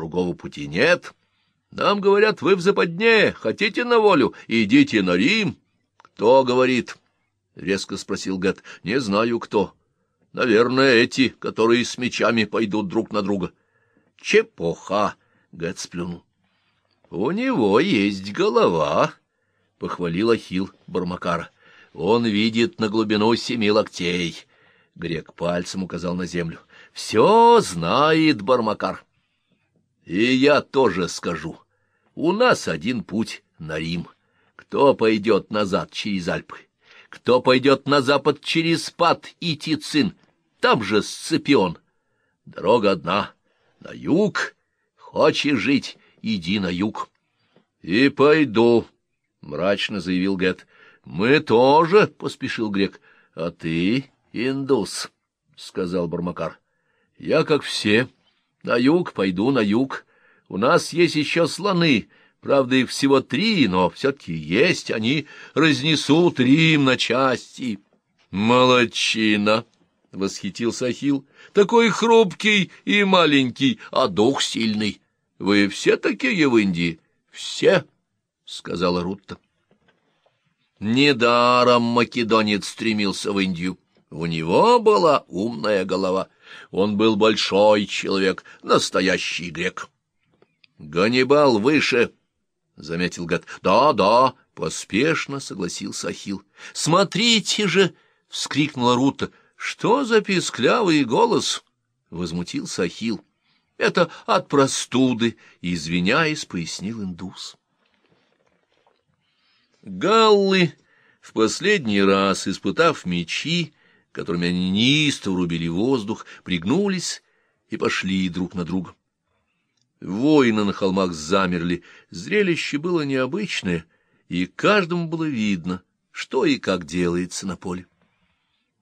другого пути нет. Нам говорят, вы в западне, хотите на волю, идите на Рим. Кто говорит? — резко спросил Гэт. — Не знаю, кто. Наверное, эти, которые с мечами пойдут друг на друга. — Чепоха! — Гэт сплюнул. — У него есть голова, — похвалил Ахил Бармакара. — Он видит на глубину семи локтей. Грек пальцем указал на землю. — Все знает Бармакар. — и я тоже скажу. У нас один путь на Рим. Кто пойдет назад через Альпы? Кто пойдет на запад через Пат и Тицин? Там же Сципион. Дорога одна. На юг. Хочешь жить? Иди на юг. — И пойду, — мрачно заявил Гет. — Мы тоже, — поспешил грек. — А ты индус, — сказал Бармакар. — Я как все. — на юг пойду, на юг. У нас есть еще слоны, правда, их всего три, но все-таки есть, они разнесут Рим на части. Молодчина! — восхитился Ахилл. — Такой хрупкий и маленький, а дух сильный. Вы все такие в Индии? — Все, — сказала Рутта. Недаром македонец стремился в Индию. У него была умная голова — он был большой человек, настоящий грек. — Ганнибал выше, — заметил Гад. — Да, да, — поспешно согласился Ахил. Смотрите же! — вскрикнула Рута. — Что за писклявый голос? — возмутился Ахил. Это от простуды, — извиняясь, пояснил индус. Галлы, в последний раз испытав мечи, которыми они неистово рубили воздух, пригнулись и пошли друг на друга. Воины на холмах замерли, зрелище было необычное, и каждому было видно, что и как делается на поле.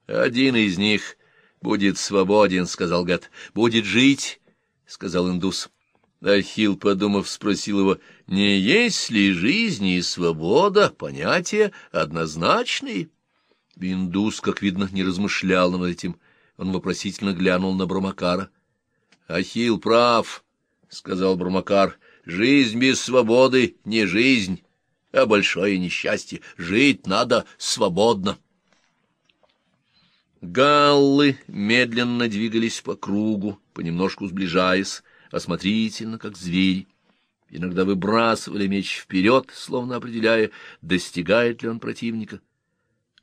«Один из них будет свободен», — сказал Гад. «Будет жить», — сказал индус. Ахилл, подумав, спросил его, не есть ли жизнь и свобода понятия однозначные? Индус, как видно, не размышлял над этим. Он вопросительно глянул на Брамакара. — Ахилл прав, — сказал Брамакар. — Жизнь без свободы — не жизнь, а большое несчастье. Жить надо свободно. Галлы медленно двигались по кругу, понемножку сближаясь, осмотрительно, как звери. Иногда выбрасывали меч вперед, словно определяя, достигает ли он противника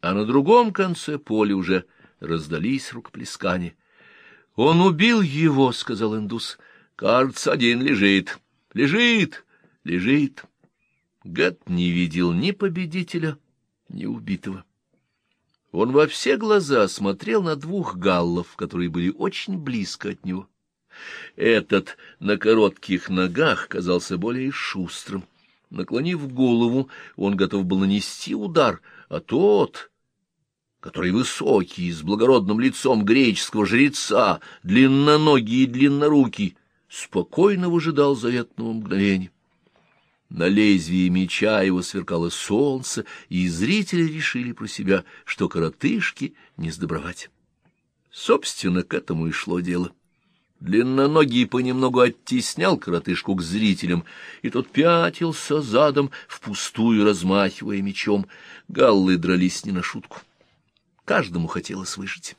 а на другом конце поля уже раздались рукоплескания. — Он убил его, — сказал индус. — Кажется, один лежит. Лежит, лежит. Гад не видел ни победителя, ни убитого. Он во все глаза смотрел на двух галлов, которые были очень близко от него. Этот на коротких ногах казался более шустрым. Наклонив голову, он готов был нанести удар, а тот который высокий, с благородным лицом греческого жреца, длинноногий и длиннорукий, спокойно выжидал заветного мгновения. На лезвии меча его сверкало солнце, и зрители решили про себя, что коротышки не сдобровать. Собственно, к этому и шло дело. Длинноногий понемногу оттеснял коротышку к зрителям, и тот пятился задом, впустую размахивая мечом. Галлы дрались не на шутку. Каждому хотелось выжить.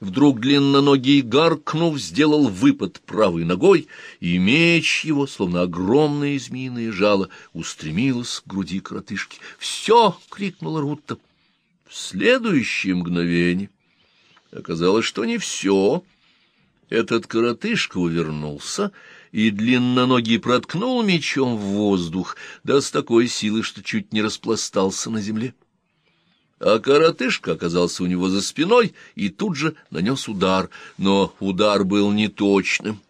Вдруг длинноногий гаркнув, сделал выпад правой ногой, и меч его, словно огромное змеиное жало, устремилось к груди коротышки. «Все!» — крикнула Рутта. В следующее мгновение оказалось, что не все. Этот коротышка увернулся, и длинноногий проткнул мечом в воздух, да с такой силой, что чуть не распластался на земле а коротышка оказался у него за спиной и тут же нанес удар, но удар был неточным.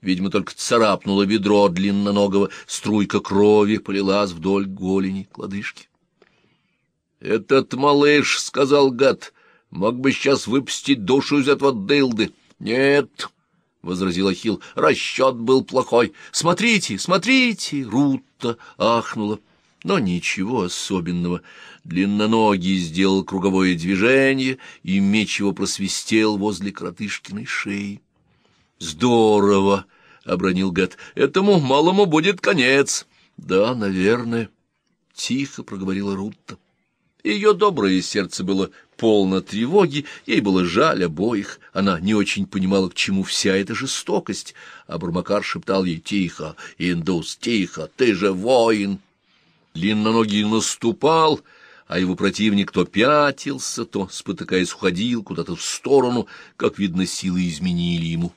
Видимо, только царапнуло бедро длинноногого, струйка крови полилась вдоль голени кладышки. — Этот малыш, — сказал гад, — мог бы сейчас выпустить душу из этого дылды. — Нет, — возразил Ахилл, — расчет был плохой. — Смотрите, смотрите! — Рута ахнула. Но ничего особенного. Длинноногий сделал круговое движение, и меч его просвистел возле кротышкиной шеи. Здорово, — обронил Гэт. — Этому малому будет конец. — Да, наверное, — тихо проговорила Рутта. Ее доброе сердце было полно тревоги, ей было жаль обоих. Она не очень понимала, к чему вся эта жестокость. А Бурмакар шептал ей «Тихо, индус, тихо, ты же воин!» Длинноногий наступал, а его противник то пятился, то, спотыкаясь, уходил куда-то в сторону, как видно, силы изменили ему.